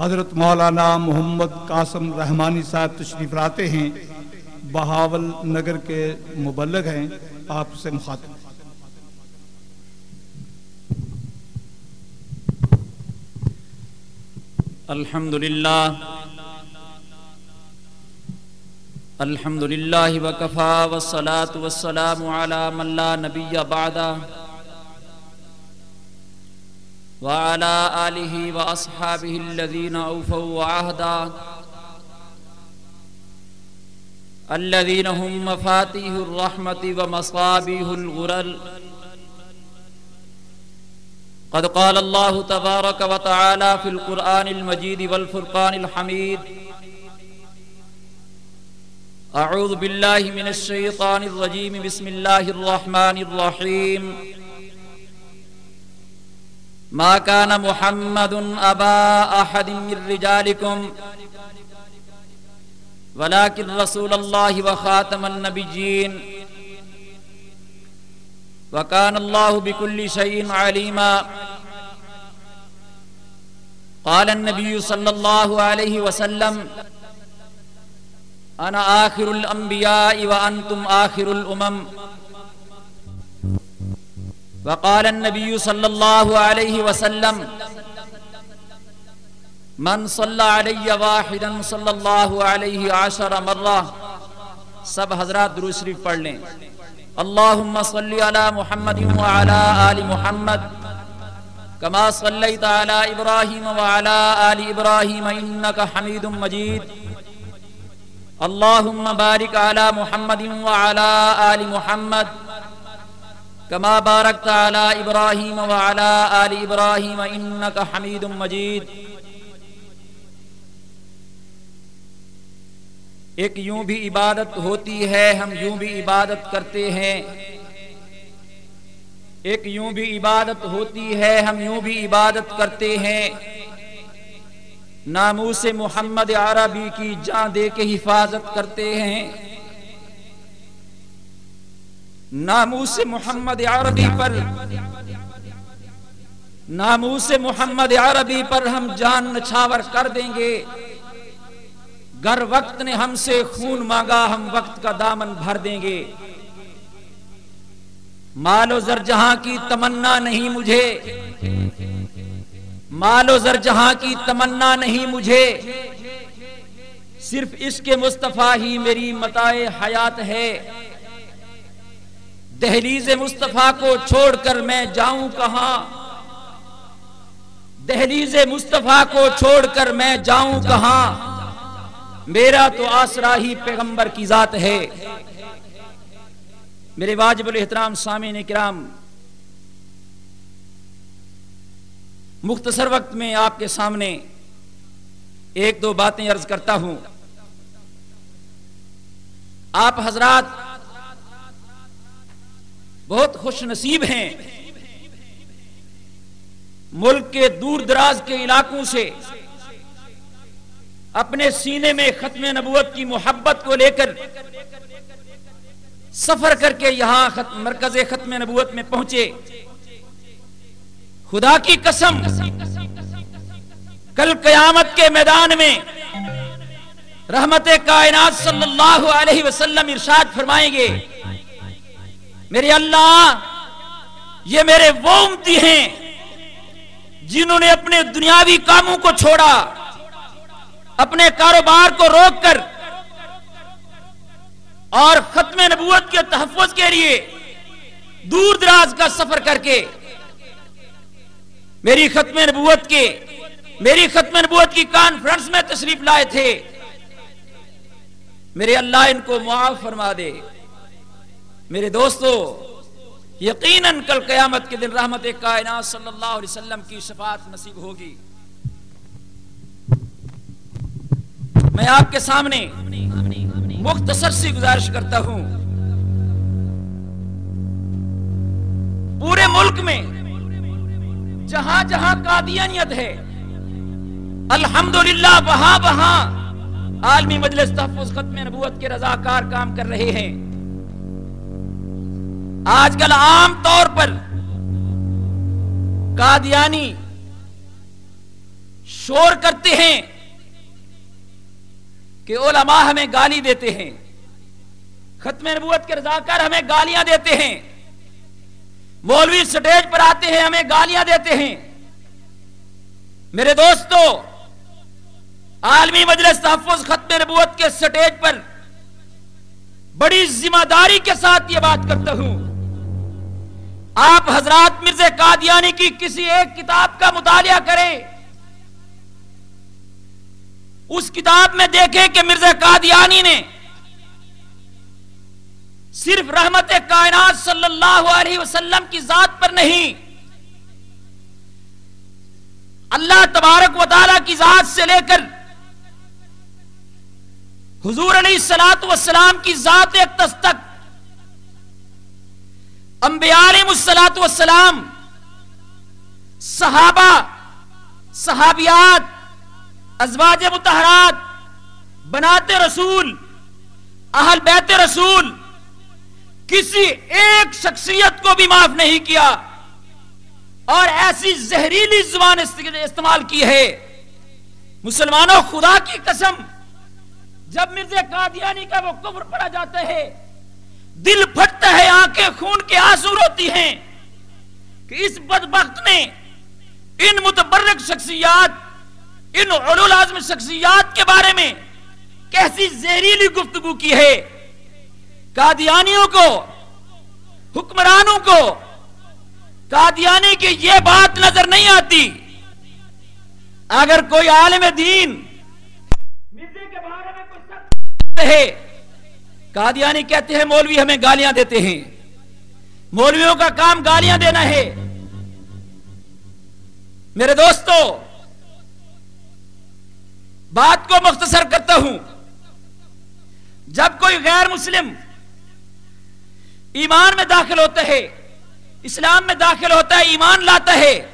حضرت مولانا محمد قاسم رحمانی صاحب تشریف لاتے ہیں۔ بہاول نگر کے مبلغ ہیں۔ آپ سے مخاطب۔ الحمد للہ الحمد لله وكفى والصلاة والسلام على من لا نبي بعده وعلى آله وأصحابه الذين أوفوا وعهدا، الذين هم مفاتيح الرحمة ومصابيح الغرر. قد قال الله تبارك وتعالى في القرآن المجيد والفرقان الحميد اعوذ باللہ من الشیطان الرجیم بسم اللہ الرحمن الرحیم ما كان محمد ابا احد من رجالكم. ولكن رسول الله وخاتم النبيين. وكان الله بكل شيء عليما. قال النبي صلى الله عليه وسلم انا آخر الانبیاء وانتم آخر الامم وقال النبی صلی اللہ علیہ وسلم، من صلی علی واحدا صلی اللہ علیہ عشر مرہ سب حضرات درود شریف پڑھ لیں۔ اللہم صلی علی محمد وعلا آل محمد کما صلیت علی ابراہیم وعلا آل ابراہیم انکا حمید مجید اللهم بارك على محمد وعلى آل محمد كما باركت على إبراهيم وعلى آل إبراهيم إنك حميد مجيد. ایک یوں بھی عبادت ہوتی ہے، ہم یوں بھی عبادت کرتے ہیں۔ ایک یوں بھی عبادت ہوتی ہے، ہم یوں بھی عبادت کرتے ہیں۔ ناموس محمد عربی کی جان دے کے حفاظت کرتے ہیں۔ ناموس محمد عربی پر. ناموس محمد عربی پر ہم جان نچھاور کر دیں گے. گر وقت نے ہم سے خون مانگا، ہم وقت کا دامن بھر دیں گے. مال و زر جہاں کی تمنا نہیں مجھے. مال و زر جہاں کی تمنا نہیں مجھے. صرف اس کے مصطفیٰ ہی میری متاع حیات ہے. دہلیز مصطفیٰ کو چھوڑ کر میں جاؤں کہاں؟ دہلیز مصطفیٰ کو چھوڑ کر میں جاؤں کہاں؟ میرا تو آسرا ہی پیغمبر کی ذات ہے۔ میرے واجب الاحترام سامعین کرام، مختصر وقت میں آپ کے سامنے ایک دو باتیں عرض کرتا ہوں۔ آپ حضرات بہت خوش نصیب ہیں۔ ملک کے دور دراز کے علاقوں سے اپنے سینے میں ختم نبوت کی محبت کو لے کر سفر کر کے یہاں مرکز ختم نبوت میں پہنچے۔ خدا کی قسم، کل قیامت کے میدان میں رحمت کائنات صلی اللہ علیہ وسلم ارشاد فرمائیں گے۔ میرے اللہ، یہ میرے وہ امتی ہیں جنہوں نے اپنے دنیاوی کاموں کو چھوڑا، اپنے کاروبار کو روک کر اور ختم نبوت کے تحفظ کے لیے دور دراز کا سفر کر کے میری ختم نبوت کے، میری ختم نبوت کی کانفرنس میں تشریف لائے تھے۔ میرے اللہ ان کو معاف فرما دے۔ میرے دوستو، یقیناً کل قیامت کے دن رحمت کائنات صلی اللہ علیہ وسلم کی شفاعت نصیب ہوگی۔ میں آپ کے سامنے مختصر سی گزارش کرتا ہوں۔ پورے ملک میں جہاں جہاں قادیانیت ہے، الحمدللہ، وہاں وہاں عالمی مجلس تحفظ ختم نبوت کے رضاکار کام کر رہے ہیں۔ آج کل عام طور پر قادیانی شور کرتے ہیں کہ علماء ہمیں گالی دیتے ہیں، ختم نبوت کے رضاکار ہمیں گالیاں دیتے ہیں، مولوی سٹیج پر آتے ہیں، ہمیں گالیاں دیتے ہیں۔ میرے دوستو، عالمی مجلس تحفظ ختم نبوت کے سٹیج پر بڑی ذمہ داری کے ساتھ یہ بات کرتا ہوں۔ آپ حضرات مرزا قادیانی کی کسی ایک کتاب کا مطالعہ کریں۔ اس کتاب میں دیکھیں کہ مرزا قادیانی نے صرف رحمت کائنات صلی اللہ علیہ وسلم کی ذات پر نہیں، اللہ تبارک و تعالی کی ذات سے لے کر حضور علیہ السلاط وسلام کی ذات تک انبیاء علیہ السلاط وسلام صحابہ، صحابیات، ازواج متحرات بنات رسول، اہل بیت رسول، کسی ایک شخصیت کو بھی معاف نہیں کیا۔ اور ایسی زہریلی زبان استعمال کی ہے۔ مسلمانوں، خدا کی قسم، جب مرزا قادیانی کا وہ کفر پڑا جاتا ہے دل پھٹتا ہے، آنکھیں خون کے آنسو روتی ہیں۔ کہ اس بدبخت نے ان متبرک شخصیات، ان علول اعظم شخصیات کے بارے میں کیسی زہریلی گفتگو کی ہے۔ قادیانیوں کو، حکمرانوں کو قادیانی کی یہ بات نظر نہیں آتی۔ اگر کوئی عالم دین کے بارے میں کوئی ہے قادیانی کہتے ہیں مولوی ہمیں گالیاں دیتے ہیں۔ مولویوں کا کام گالیاں دینا ہے۔ میرے دوستو، بات کو مختصر کرتا ہوں۔ جب کوئی غیر مسلم ایمان میں داخل ہوتا ہے، اسلام میں داخل ہوتا ہے، ایمان لاتا ہے